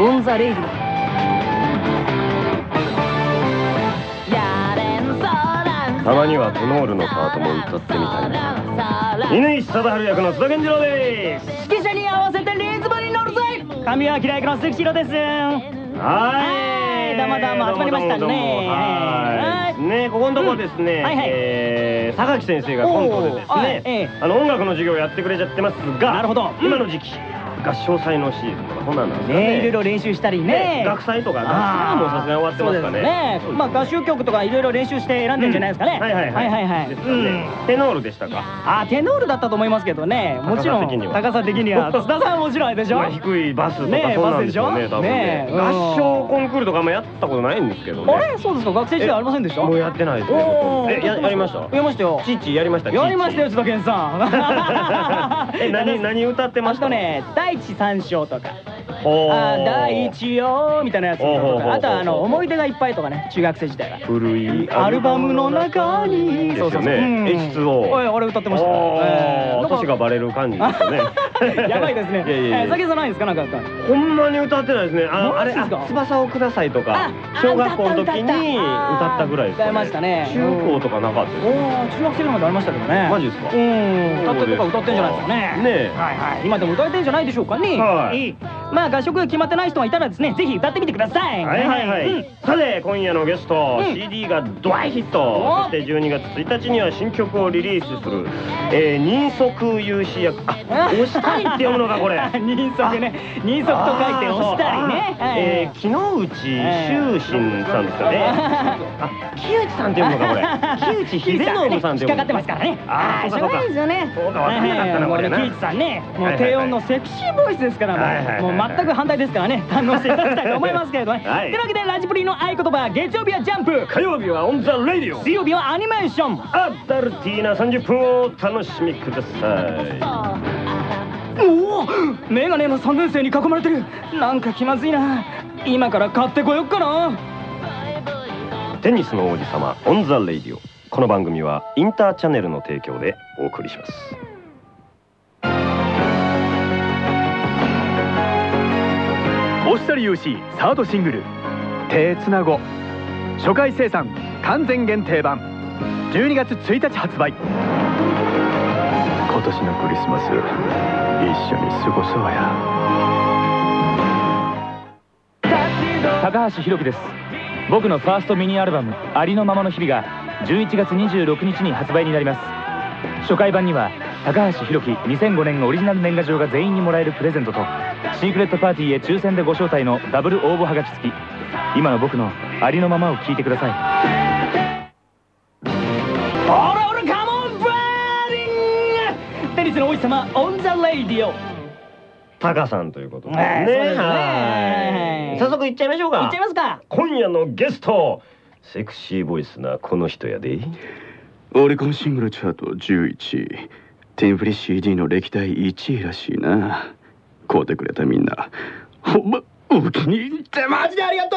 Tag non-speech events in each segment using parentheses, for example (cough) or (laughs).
On the Radioたまにはテノールのパートも歌ってみたいな。乾貞治役の津田健次郎です。指揮者に合わせてリズムに乗るぜ神尾明役の関城です。はい。どうもどうも集まりましたね。はい。ねここのとこですね、はいはい。えー榊先生がコントでですね、ええあの音楽の授業をやってくれちゃってますがなるほど。今の時期合唱祭のシーズンとかこんなんですかね。ねいろいろ練習したりね。学祭とか学祭はもうさすがに終わってますかね。まあ合唱曲とかいろいろ練習して選んでるんじゃないですかね。はいはいはい。はいテノールでしたか？あテノールだったと思いますけどね。もちろん高さ的には。高さ的には。(laughs) 津田さんはもちろんでしょ？まあ低いバスとかそうなんでしょ？うね。合唱コンクールとかもやったことないんですけどね。あれ？そうですか？学生時代ありませんでした？もうやってないですね。えややりました？やりましたよ。チーチーやりました？やりましたよチ津田健さん。(laughs) え何何歌ってまあした？とね第一三章とかあ第一よみたいなやつ。とかあとはあの思い出がいっぱいとかね中学生時代は。古いアルバムの中に。ですよね。H2O おい俺歌ってました。年がバレる感じですよね。(laughs) やばいですね。酒さんないですかなんか歌ほんまに歌ってないですね。ああれ翼をくださいとかあ小学校の時に歌ったぐらいですか歌いましたね。中高とかなかったです中学生までありましたけどね。マジですか？うん。歌ってるとか歌ってんじゃないですかね。ねえ。はいはい。今でも歌えてんじゃないでしょうかね。はいい。まあ合唱が決まってない人がいたらですねぜひ歌ってみてくださいはいはいはい、うんさて今夜のゲスト、うん CD がド大ヒットそして12月1日には新曲をリリースする、えー、人足有志役あ押したいって読むのかこれ人足ね人足と書いて押したりねあーそうえー、木之内修信さんですかねあ木内さんって読むのかこれ木内秀信さんって引っ読むかかってますからねあーそうかそうかですよねそうかわかんなかったなこれな木内さんねもう低音のセクシーボイスですからもうもう全く反対ですからね。(laughs) 堪能していただきたいと思いますけれどね。と (laughs) はい。いうわけでラジプリの合言葉月曜日はジャンプ。火曜日はオンザラディオ。水曜日はアニメーション。アダルティーな30分をお楽しみくださおおメガネの3年生に囲まれてる。なんか気まずいな。今から買ってこよっかないテニスの王子様 On the Radio。この番組はインターチャネルの提供でお送りしますシャル UC サードシングル「手つなご」初回生産完全限定版。12月1日発売。今年のクリスマス一緒に過ごそうや。高橋広樹です。僕のファーストミニアルバム「ありのままの日々」が11月26日に発売になります。初回版には高橋広樹2005年オリジナル年賀状が全員にもらえるプレゼントとシークレットパーティーへ抽選でご招待のダブル応募はがき付き。今の僕のありのままを聞いてください。オラオラ come on burning テニスの王子様 On the Radio。タカさんということで。ねはい早速いっちゃいましょうか。いっちゃいますか。今夜のゲストセクシーボイスなこの人やで。オリコンシングルチャート11位テンプリ CD の歴代1位らしいな買うてくれたみんな。ほんまお気に入りじゃあマジでありがと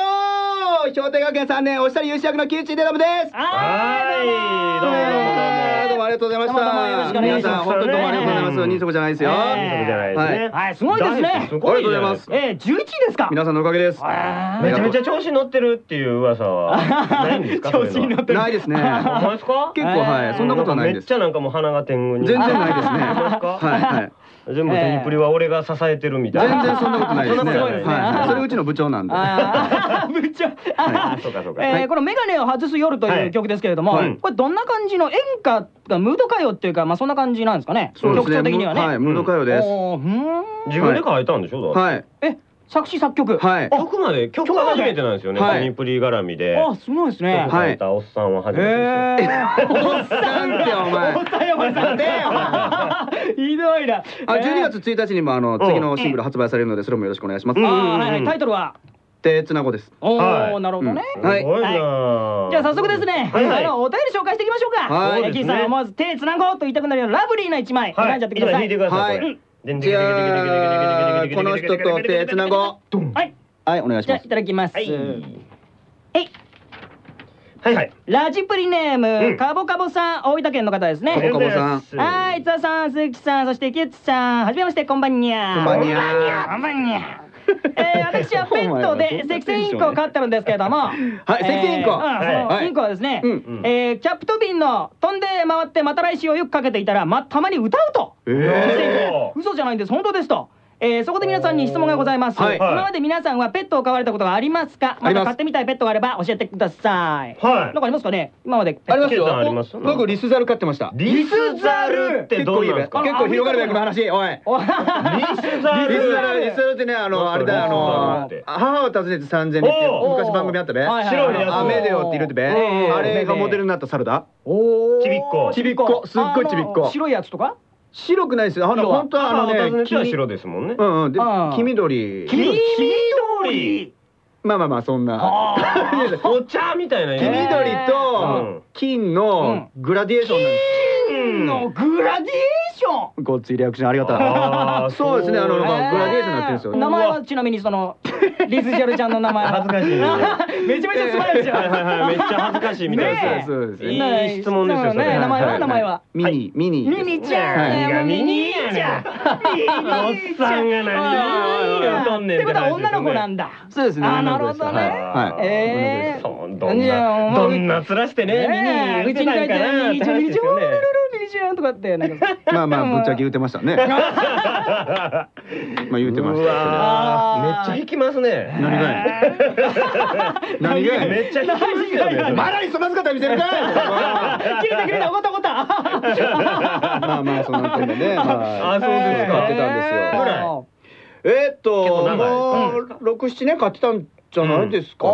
う！商店学園3年おしたり有志役の木内デラムです。はいどうも。えーどうもありがとうございましどうもどうもよろしくおた願いします皆さん本当にどうもありがとうございます。人足じゃないですよ。え。そうじゃないですね。はい。すごいですね。ありがとうございます。えー、11位ですか？皆さんのおかげです。めちゃめちゃ調子乗ってるっていう噂は。(laughs) ないんですか？調子に乗ってる。ないですね。(laughs) ほんまですか？結構はい。そんなことはないです。めっちゃなんかもう鼻が天狗に。全然ないですね。(laughs) ほんまですか？はいはい全部テニプリは俺が支えてるみたいな。全然そんなことないですね。はい。それうちの部長なんで。(laughs) 部長。あそうかそうか。えーこの「メガネを外す夜」とはい。いう曲ですけれども、はい。これどんな感じの演歌がムード歌謡っていうかまあそんな感じなんですかね？そうですね。曲調的にはね、はいムード歌謡です。自分で書いたんでしょ？はい。え作詞作曲。はい。曲まで曲が初めてなんですよね。はい。テニプリ絡みで。あすごいですね。曲書いたおっさんは初めて (laughs) おっさんってお前。おっさんやお前。さんでひどいな。あ12月1日にもあのん。次のシングル発売されるのでそれもよろしくお願いします。はいはい。タイトルは？手つなごです。おはい。おなるほどね、うん。はい。じゃあ早速ですね、はいはい。あのお便り紹介していきましょうか。はい。えーキーさん思わず手つなごうと言いたくなるようなラブリーな一枚。はい。選んじゃってください。はれいじゃあこの人と手つなごはい、はいお願いしますじゃあいただきます。はいえいはい。はいラジプリネーム、うん。カボカボさん大分県の方ですね。カボカボさん。はい、津田さん、鈴木さん、そしてキュッツさん、はじめまして、こんばんにゃ。こんばんにゃこんばんにゃ。えー、私はペットでセキセイインコを飼ってるんですけれども。はいセキセイインコ。うんそはい。のインコはですね、うん。えーキャプトビンの飛んで回ってまた来週をよくかけていたら、ま、たまに歌うと。えセキセイインえコ嘘じゃないんです。本当ですと。えーそこで皆さんに質問がございます、はい。今まで皆さんはペットを飼われたことがありますか？また飼ってみたいペットがあれば教えてください。はい。なんかありますかね？今まで。ありますよ。ケイさんあります僕リスザル飼ってました。リスザルってどうなんですか結構広がるべきの話おい。おリスザル。リスザルリスザルってねあのあれだあの母を訪ねて三千里っておう昔番組あったべ。はいはい白いやつ。アメデオっているってべ。うんあれがモデルになった猿だ。おー。ちびっこ。ちびっこ。すっごいちびっこ。白いやつとか？白くないですよ。あの本当はあのねねては白ですもんね。うんうん。で黄緑。黄緑？緑？まあまあまあそんな。(laughs) お茶みたいな黄緑うとん。金のグラディエーションなんです。うんのグラディション。ごっついリアクションありがとうそうですね。あのまあグラデーションになってるんですよ名前はちなみにそのリズジャルちゃんの名前は。恥ずかしいね (laughs) めちゃめちゃスマイルじゃんはいはいはい。めっちゃ恥ずかしいみたいですねえ。そうですねいい質問ですよね名前は？はい名前は？ミニミニ。ミニちゃん。ミニ？ちゃん。おっさんが何言うとん。ねんってことは女の子なんだ。そうですね。あなるほどね。ええそうどんなどんな面してねミニうちに帰ってミニちゃんミニちゃんって話ですよねミニちゃんとかってなんか。まあまあぶっちゃけ言ってましたね。(laughs) まあ言ってましうためっちゃ引きますね。何がや (laughs) 何がやめっちゃ引きますよね。まだにそまずかったら見せるかい。切れた切れた怒った怒ったまあまあその点でね。(laughs) まああそうですか。使ってたんですよ。えー。っともう六七年買ってたんじゃないですかね。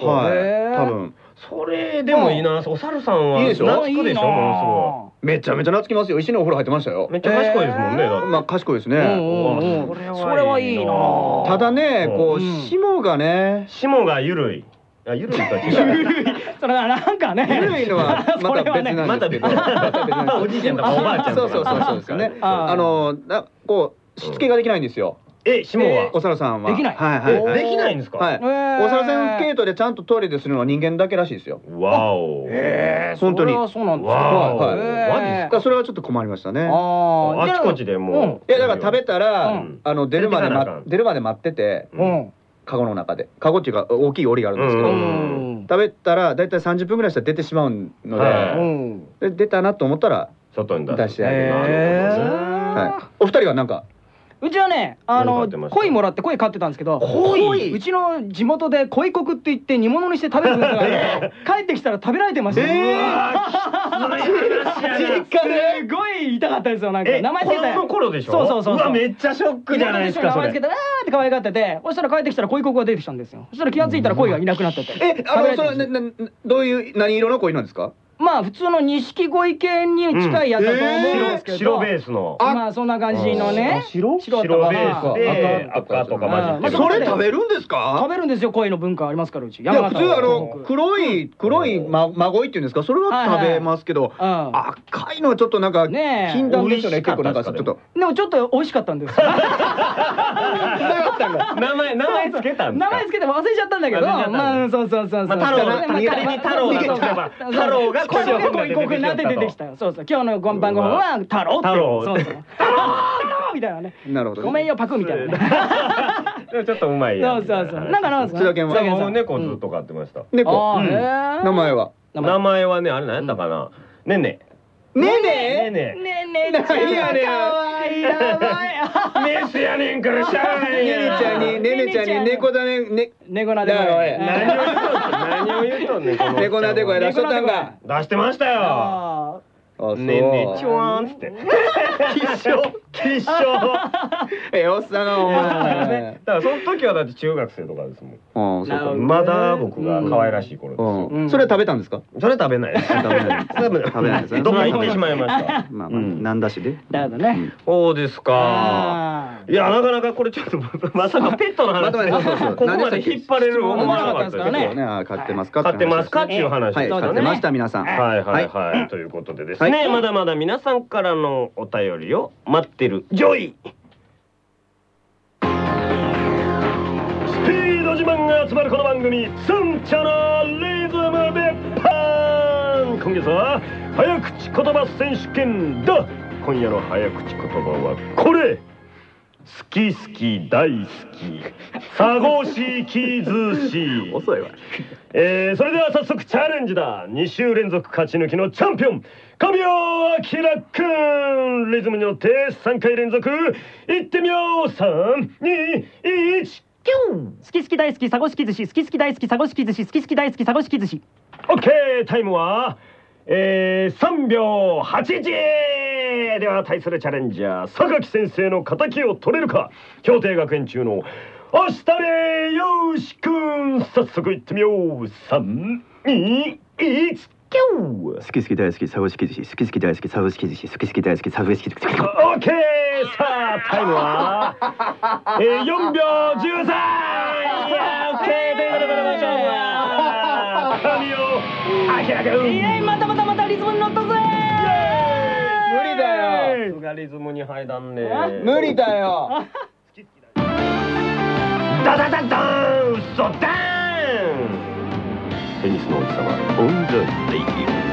はい。多分それでもいいな。お猿さんはいいでしょ？懐くでしょ？もめちゃめちゃ懐きますよ。石のお風呂入ってましたよ。のすごいめっちゃ賢いですもんねまあ賢いですうんねそれはいいなただねこううん霜がね。霜が緩い。あ緩いとは違う。それはなんかね。緩いのは (laughs) また別なんまた別おじいちゃんとかおばあちゃんとか。そうそうそうそうですよね。あのなこうしつけができないんですよえ霜は？お猿さんは。できない。はいはいはい。できないんですか？お猿さん系統でちゃんとトイレでするのは人間だけらしいですよ。わお。え本当に。そうなんですわお。はい。マジそれはちょっと困りましたね。ああちこちでもう。いやだから食べたら、うん。あの出るまで、ま出るまで待っててうん。うんカゴの中で。カゴっていうか大きい檻があるんですけど、ううん。食べたらだいたい30分ぐらいしたら出てしまうので,、で出たなと思ったら、外に出してあげるはい、お二人はなんかうちはねあの鯉もらって鯉飼ってたんですけど鯉？うちの地元で鯉国って言って煮物にして食べる文化があって (laughs) 帰ってきたら食べられてましたえ実家ですごい痛かったですよ。なんかえ名前つけて。子供の頃でしょ？そうそうそうそう。わめっちゃショックじゃないですか名前つけてわーって可愛がっててそしたら帰ってきたら鯉国が出てきたんですよ。そしたら気がついたら鯉がいなくなってて。えあのそれどういう何色の鯉なんですか？まあ普通の錦鯉系に近いやつだと思うんですけど、白ベースの。まあそんな感じのねあ白？白ベースで赤とか混じってるまあそれ食べるんです食かべるんですよ鯉の文化ありますからうち。いや普通あの黒い黒いままごいっていうんですか？それは食べますけど、うん。赤いのはちょっとなんかねえ。禁断ですよね結構なんかちょっと。でもちょっと美味しかったんですよ。(laughs) 名前名前つけたんですか？名前つけて忘れちゃったんだけど。まあそうそうそうそう。太郎が太郎が鯉鯉国になって出てきたよそうそう今日の番号は太郎って太郎そうそう太郎みたいなねなるほどねごめんよパクみたいなちょっとうまいそうそうそうなんかなんですか津田健は猫ずっと飼ってました猫、名前は名前はねあれ何やったかなねんねねねねんねねえ。ねえちゃん何やねんかわいいやばいメスやねんからしゃあないねねちゃんにねねちゃんに猫だねね猫なでだからおい何を言うとんねん。何を言うとんねんこの猫なで声出しとった。んか出してましたよ。ねんねちょわんっつって吉祥吉祥ええおっさんがお前ね。だからその時はだって中学生とかですもん。ああそうか。まだ僕が可愛らしい頃ですよ。うん。それは食べたんですか？それ食べないです。食べない食べない。食べない。ですねどっか行ってしまいました？まあまあうん。なんだしで。だよね。そうですか。あいやなかなかこれちょっとまさかペットの話。ここまで引っ張れる思わなかったですね。ねね。あ飼ってますか？買ってますか？っていう話はいですよね。飼ってました皆さん。はいはい。はい。ということでですね、はい。まだまだ皆さんからのお便りを待ってる。ジョイ。スピード自慢が集まるこの番組。ツンチリズムでパン。今月は早口言葉選手権だ。今夜の早口言葉はこれ。好き好き大好き。佐合しきずし遅いわ。えー、それでは早速チャレンジだ。2週連続勝ち抜きのチャンピオン神尾明くんリズムに乗って3回連続。いってみよう。321キュン。好き好き大好き佐護式寿司好き好き大好き佐護式寿司好き好き大好き佐護式寿司オッケータイムはえー、3秒81では対するチャレンジャー榊先生の敵を取れるか。協定学園中の押したれよしくん早速いってみよう。321キュン。好き好き大好きサブ式寿司好き好き大好きサブ式寿司好き好き大好きサブ式寿司オッケーさあタイムは、えー、4秒13いやオッケーということでございましょう神尾明君イエイまたまたまたリズムに乗ったぜ無理だよがリズムに入らんね無理だよダダダダン嘘ダンテニスの王子様オンザレイディ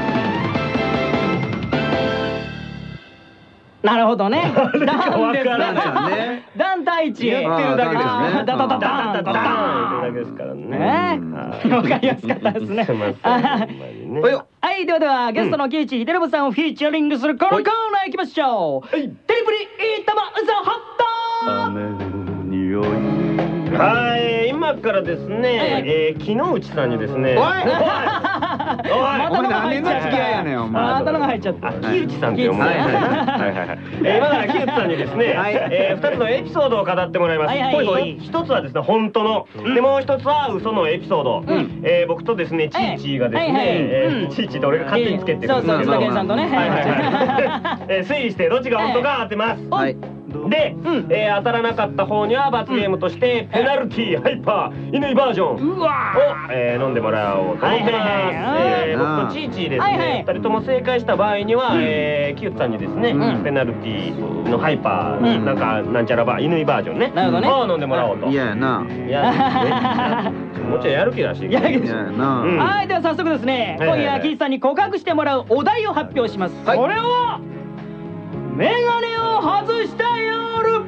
なるほどね。ダンですわからない (laughs) ね。ダン太一。言ってるだけですね。あーダダダダン。ダだけですからね。ねはいわかりやすかったですね。はいではではゲストの木内秀信さんをフィーチャリングするこのコーナー行きましょう。テレプリイータマザハッ雨の匂い。はい今からですね、えー、木之内さんにですねおい。おい。またのが入っちゃった。お前何年の付き合いやねんお前。またのが入っちゃった。あ、木内さんって読むの。木内さんはい。はいはい。えー今から木内さんにですね、はい。えー二つのエピソードを語ってもらいます。はいはい。はい一つはですね本当の、でもう一つは嘘のエピソード。ん。えー僕とですねチーチーがですね、はいはい。えーうん。チーチーと俺が勝手につけてるんですけど、そうそさんとね。はいはいはい。(laughs) えー推理してどっちが本当か当てます。はいで、えー当たらなかった方には罰ゲームとしてペナルティーハイパー乾バージョン。を、えー飲んでもらおうと思ってます。えー僕とチーチーですね、はいはい。二人とも正解した場合には、えーキュッさんにですね、うん。ペナルティーのハイパー、うん。なんかなんちゃらバー乾バージョンね、なるほどね。を飲んでもらおうと。嫌やな。いやね。(laughs) もうちょいやる気出していやる気はいでは早速ですね今夜木内さんに告白してもらうお題を発表します。そはい。れはメガネを外した夜。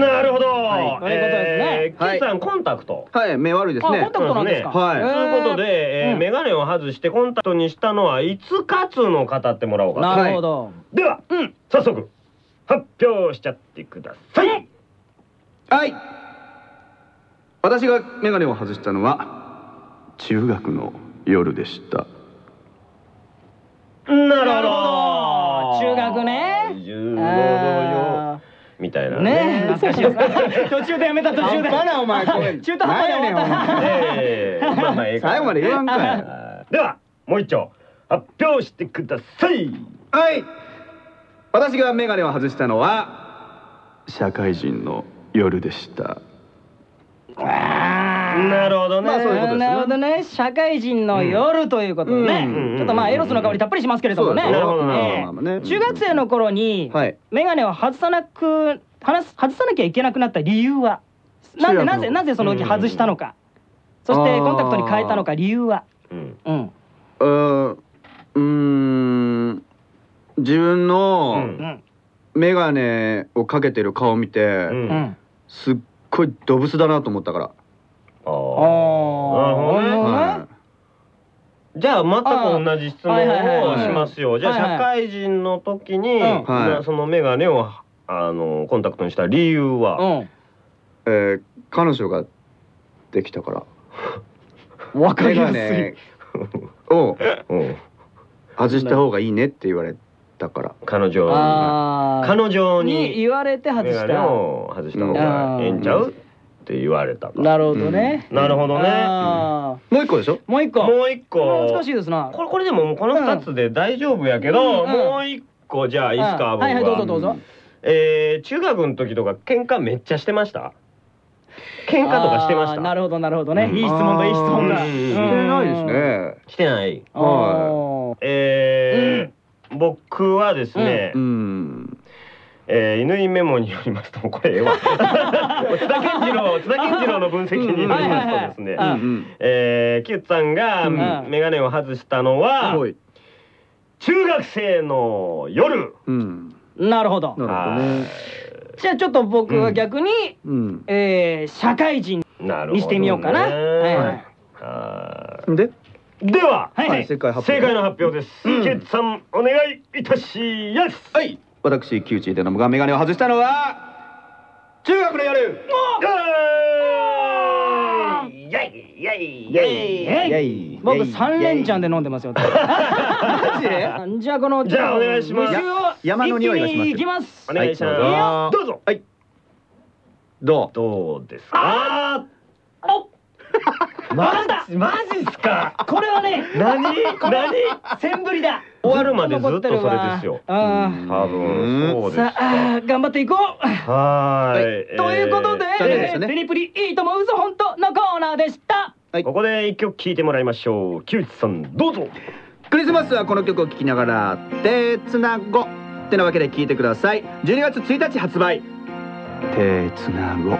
なるほど。はい。ということですね。えーキさんコンタクト。はい目悪いですね。あコンタクトなんですか。はい。ということで、えーうん。メガネを外してコンタクトにしたのはいつかつの語ってもらおうかと。なるほど。では、うん。早速発表しちゃってください。はい。私が眼鏡を外したのは中学の夜でした。なるほど中学ね。中学あよみたいな。ーね懐かしい途中でやめた途中で半端なお前これ中途半端で終わったええまあまあええか最後まで言わんかい。ではもう一丁発表してください。はい。私が眼鏡を外したのは社会人の夜でしたなるほどね、まあそういうことですね。なるほどね。社会人の夜ということでね、うん。ちょっとまあエロスの香りたっぷりしますけれどもね。なるほどね中学生の頃にはい。眼鏡を外さなく外す外さなきゃいけなくなった理由は？なんでなぜなぜその時外したのか、そしてコンタクトに変えたのか理由は？うん。うん。うーんうーん。自分うの眼鏡をかけてる顔を見て、すっごい動物だなと思ったから、ああー。なるほどねあはじゃあ全く同じ質問をしますよ。じゃあはいはい。社会人の時に、そのメガネをあのコンタクトにした理由は、うん。えー彼女ができたから。(laughs) わかりやすい。眼鏡を。うん。外した方がいいねって言われたから。彼女彼女にに言われて外メガネしたを外した方がええんちゃう？って言われたから。なるほどね、なるほどね。あもう一個でしょ？ーもう一個。もう一個。難しいですな。これこれでもこの二つで大丈夫やけど、うん。もう一個じゃあいいっすか、僕は。うん。はいはいどうぞどうぞ。えー中学の時とか喧嘩めっちゃしてました？喧嘩とかしてました？なるほどなるほどね、うん。いい質問だいい質問だ、うん。してないですね。してない。あー。えー僕はですね、うんえー、犬メモによりますとこれええわ津田健次郎津田健次郎の分析によりますとですね、キュッさんがうん。眼鏡を外したのは、はい。中学生の夜。うん。なるほど。なるほどね。じゃあちょっと僕は逆に、うん。えー社会人なるほど、ね。にしてみようかな。はい。はでい。で？は、はいはい。正解の発表です。うん。ケッツさん、お願いいたします。はい私木内でのがメガネを外したのは中学の夜。イェイ。イェイ。イェイ。イェイえイェイ僕三連チャンで飲んでますよ。マジで？じゃあこのじゃあお願いします。山の匂いがします一気にいきます。お願いします。はいどうぞ。はい。どう？どうですか？マジマジっすか？これはね、何？何？センブリだ。終わるまでずっとそれですよ。あ多分そうですさあ頑張っていこう。はーい。はいということで、残念でしたねテニプリいいとも嘘本当のコーナーでした。はいここで一曲聴いてもらいましょう。木内さん、どうぞ。クリスマスはこの曲を聴きながら「手つなご」ってなわけで聴いてください12月1日発売手つなご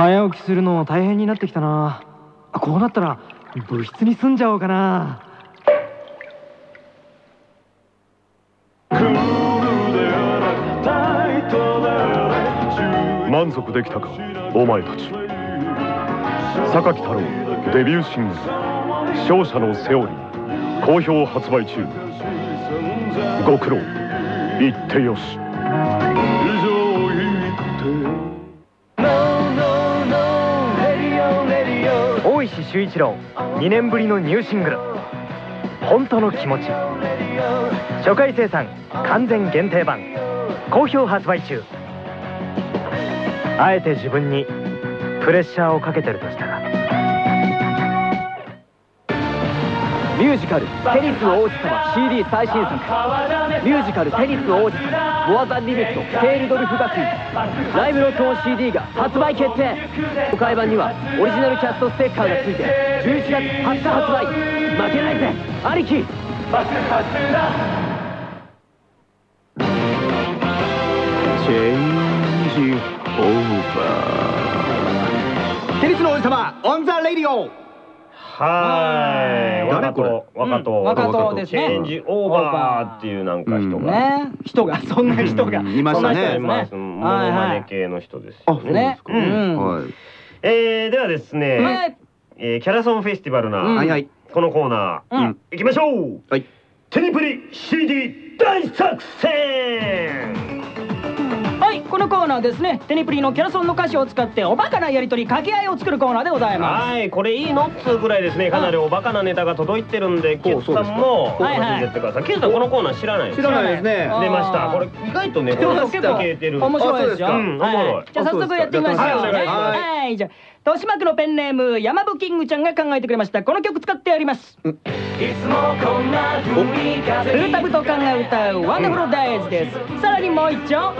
早起きするの大変になってきたな。こうなったら部室に住んじゃおうかな。満足できたかお前たち榊太郎デビューシングル「勝者のセオリー」好評発売中ご苦労言ってよし修一郎2年ぶりのニューシングル「本当の気持ち」初回生産完全限定版。好評発売中。あえて自分にプレッシャーをかけてるとしたら。ミュージカル「テニス王子様」CD 最新作。ミュージカル「テニス王子様」モアザンリミットケールドルフ学院ライブ録音 CD が発売決定。初回版にはオリジナルキャストステッカーが付いて11月20日発売。負けないぜ兄貴チェンジオーバテニスの王子様 On the Radioはい。誰これ？若と若とですね change over っていうなんか人が、ね、人がそんな人が、うんいましたね。ます。モノマネ系の人ですよ。ね。はい。えー、ではですね、はい。えーキャラソンフェスティバルな、このコーナー、うん。行きましょう。はい。テニプリ CD 大作戦ははいこのコーナーですね。テニプリのキャラソンの歌詞を使っておバカなやり取り掛け合いを作るコーナーでございます。はいこれいいのっつうぐらいですね。かなりおバカなネタが届いてるんでケイスさんもはいはい。楽しんでってください。ケイスさんこのコーナー知らない知らないですね。出ました。これ意外とね結構消えてる。面白いですよ。あそうですかうんおもろい。はい。じゃあ早速やってみましょうはい、じゃあ豊島区のペンネーム山吹キングちゃんが考えてくれました。この曲使ってやります。フルタブトカンが歌うワンダフルダイズです。さらにもう一丁。は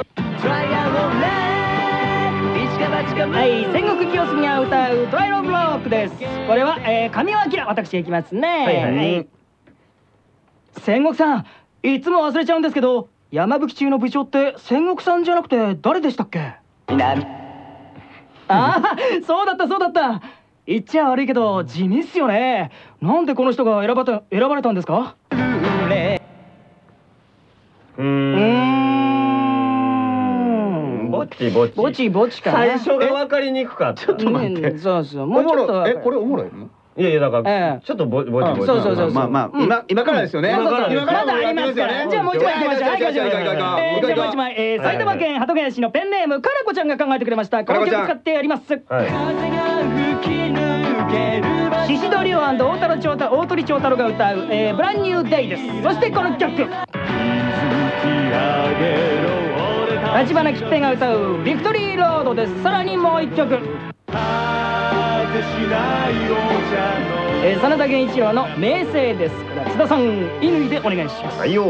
い、戦国清澄が歌うトライロブロックです。これは、えー、神尾明私がいきますね。はいはい戦国さん、いつも忘れちゃうんですけど、山吹中の部長って戦国さんじゃなくて誰でしたっけ？ああ、そうだったそうだった。言っちゃ悪いけど地味っすよね。なんでこの人が選ばた選ばれたんですか？うーうーん。ぼっちぼっちぼちぼちかな。最初が分かりにくかったちょっちょっと待って。そうそう。もうちょっと。えこれおもろいの？いやいやだかええ。らちょっとぼぼちぼちそうそうそうまあまあ今今からですよね。今から。です今からまだありますから。じゃあもう一枚いきましょう。はい、行きましょう。えーじゃあもう一枚、えー埼玉県鳩ヶ谷市のペンネームかなこちゃんが考えてくれました。この曲使ってやります。はい。シシドリオ大太郎長太大鳥長太郎が歌う、えー、ブランニューデイです。そしてこの曲。立花吉平が歌うビクトリーロードです。さらにもう一曲えー、真田源一郎の名声です。から津田さん乾でお願いします。はいよ。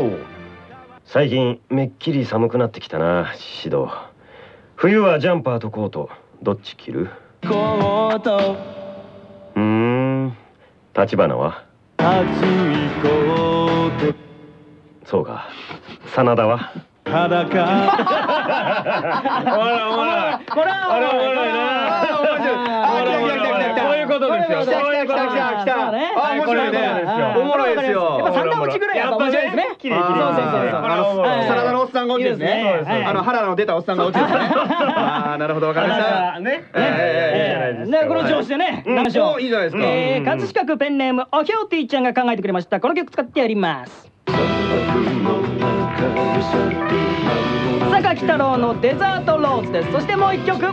最近めっきり寒くなってきたなシシド冬はジャンパーとコート。どっち着る？うーん。立花は？そうか。真田は？(laughs) おもろいおもろいこれはおもろいなこういうことですよ。来た来た来た来たあ面白いねおもろいですよ。やっぱ三段落ちぐらいやっぱ面白いですねそうそうそうあのはいサラダのおっさんが落ちですねあの腹の出たおっさんが落ちですねああなるほどわかりましたねええこの調子でねうん行きましょうおいいじゃないですかえ葛飾区ペンネームおひょうてぃちゃんが考えてくれましたこの曲使ってやります榊太郎のデザートローズです。そしてもう一曲。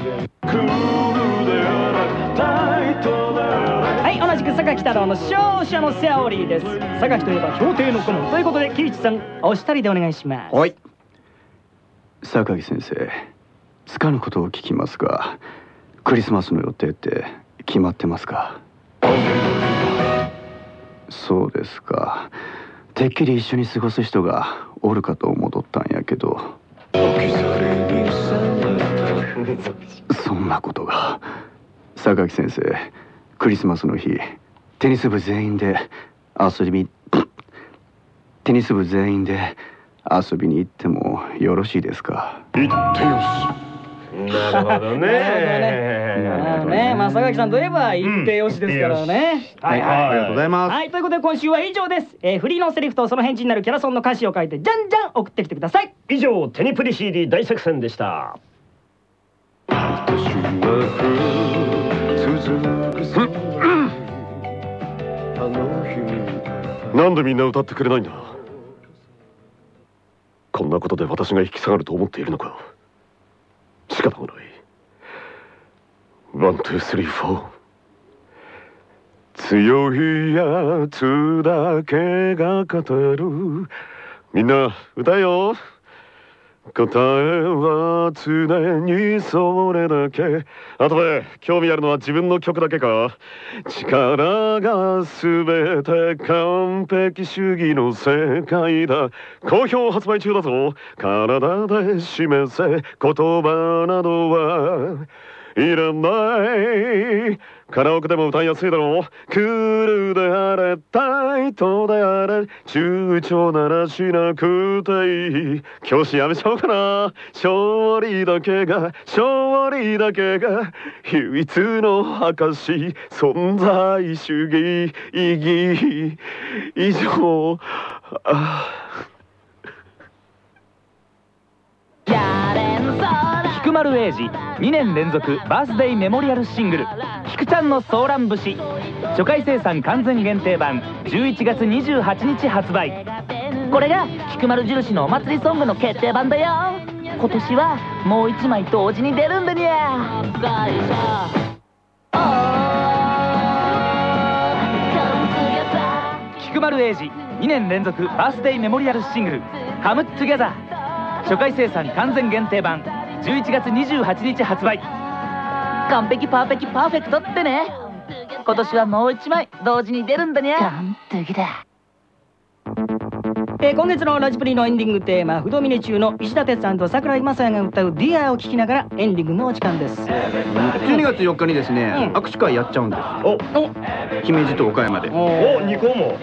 はい同じく榊太郎の勝者のセオリーです。榊といえば氷帝の子もということで木内さんお二人でお願いします。はい。榊先生つかぬことを聞きますがクリスマスの予定って決まってますか？そうですかてっきり一緒に過ごす人がおるかと思ったんやけど。そんなことが。榊先生クリスマスの日テニス部全員で遊び (clears throat) テニス部全員で遊びに行ってもよろしいですか？行ってよし。なるほどね。(laughs) なるほどね。まあ榊さんといえば一定よしですからね、はいはい。ありがとうございます。はい、ということで今週は以上です、えー、フリーのセリフとその返事になるキャラソンの歌詞を書いてじゃんじゃん送ってきてください。以上テニプリ CD 大作戦でした。なんでみんな歌ってくれないんだこんなことで私が引き下がると思っているのか仕方がない。 One, two, three, four。強いやつだけが語る。みんな歌えよ。答えは常にそれだけ。あとで興味あるのは自分の曲だけか。力が全て完璧主義の世界だ。好評発売中だぞ。体で示せ。言葉などは。いらないカラオケでも歌いやすいだろうクールであれタイトであれ躊躇ならしなくていい教師やめちゃおうか？な勝利だけが勝利だけが唯一の証存在主義意義以上あ菊丸英二2年連続バースデーメモリアルシングル「菊ちゃんのソーラン節」初回生産完全限定版11月28日発売。これが菊丸印のお祭りソングの決定版だよ。今年はもう一枚同時に出るんだにゃ。菊丸英二2年連続バースデーメモリアルシングル「カムトゥゲザー初回生産完全限定版11月28日発売。完璧パーフェキパーフェクトってね。今年はもう一枚同時に出るんだにゃ。完璧だ。えー今月のラジプリのエンディングテーマ不動峰中の石田哲さんと桜井雅也が歌う「ディアを聴きながらエンディングのお時間です。12月4日にですね、うん。握手会やっちゃうんですおお。姫路と岡山で。お二個も？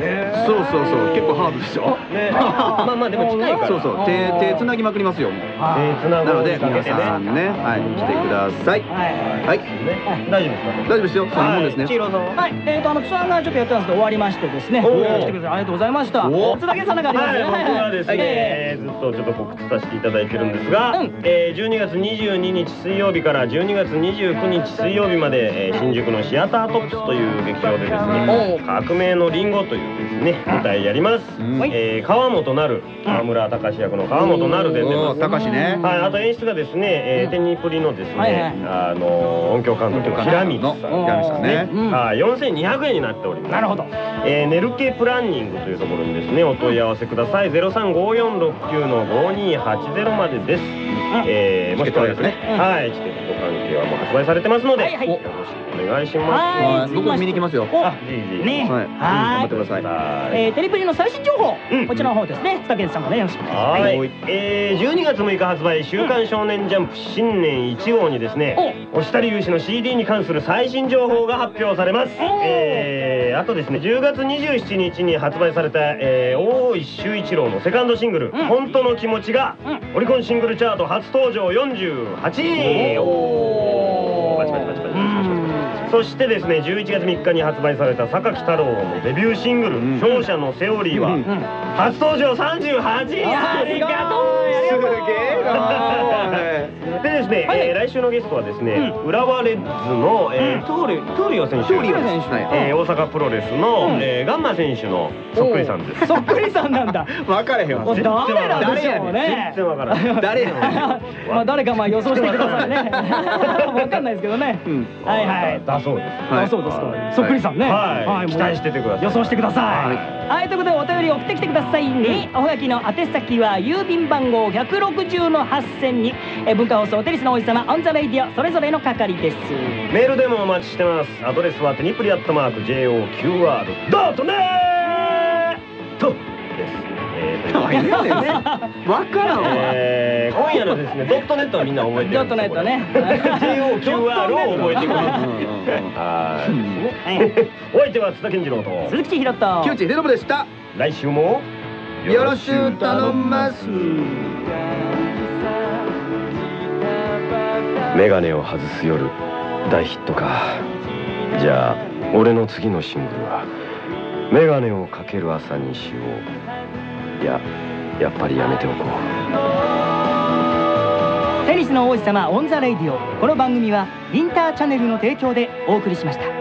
そうそうそう結構ハードでしょね。まあまあでも近いから。そうそう手手つなぎまくりますよ。もう手つなぐなので皆さんねはい来てください。はい。はい。ね。大丈夫ですか？大丈夫ですよ。そんなもんですね。チーローさん。ははい、えーとあのツアーがちょっとやってたんですけど終わりましてですね、来てください。ありがとうございました。お津田健さんなんかありますはい、ね。僕はですね、えずっとちょっと告知させていただいてるんですが、うん。えー12月22日水曜日から12月29日水曜日まで、えー新宿のシアタートップスという劇場でですね「革命のリンゴ」というですね舞台やります、うん。えー川本なる川村隆役の川本なる出てます。高橋ね。はい、あと演出がですね、えーテニプリのですね、はいはい。あの音響監督の平光さん。さんね。うん。はい、4200円になっております。なるほど。えー、ネルケプランニングというところにですねお問い合わせください。035469の5280までです、えー、もしくはですね。チケットですね。はい関係はもう発売されてますので、はいはい。よろしくお願いしまはい。僕も見に行きますよ。あじいじい。ねはい。頑張ってください。はいえーテレビの最新情報、うん。こちらの方ですね。津田健さんもねよろしくお願いします。はい、えー、12月6日発売「週刊少年ジャンプ」新年1号にですね押谷雄志の CD に関する最新情報が発表されます、えー、あとですね10月27日に発売された、えー、大石修一郎のセカンドシングル「うん。本当の気持ち」が、うオリコンシングルチャート初登場48位そしてですね11月3日に発売された榊太郎のデビューシングルうん「勝者のセオリー」は、うん。初登場38位。ありがとう。すげえな (laughs) でですね、はい。えー来週のゲストはですね、浦和レッズの、えートーリトーリオ選手。トーリオ選手。はい。えー大阪プロレスの、うん。えーガンマ選手のそっくりさんです。そっくりさんなんだ。分かれへんわ。お誰なんでしょう全ね。然わからん。誰や (laughs) まあ誰かまあ予想してくださいね。(laughs) わかんないですけどね。うん。はいはい。だそうですはいあそうですか。そっくりさんね。はい。期待しててください。予想してください。ははい、ということでお便り送ってきてくださいね。おはがきの宛先は郵便番号160の8000に。え文化放送テニスの王子様 on the Radio それぞれの係です。メールでもお待ちしてます。アドレスはテニプリアットマーク JOQR ドットネットですえーというわけで何やね。ん分からんわ。えー今夜のですねドットネットはみんな覚えてるドットネットね JOQR を覚えてくれはい。はいお相手は津田健次郎と鈴木千尋と。木内秀信でした。来週もよろしゅう頼んますメガネを外す夜大ヒットか。じゃあ俺の次のシングルはメガネをかける朝にしよう。いややっぱりやめておこう。テニスの王子様 on the Radio。この番組はインターチャネルの提供でお送りしました。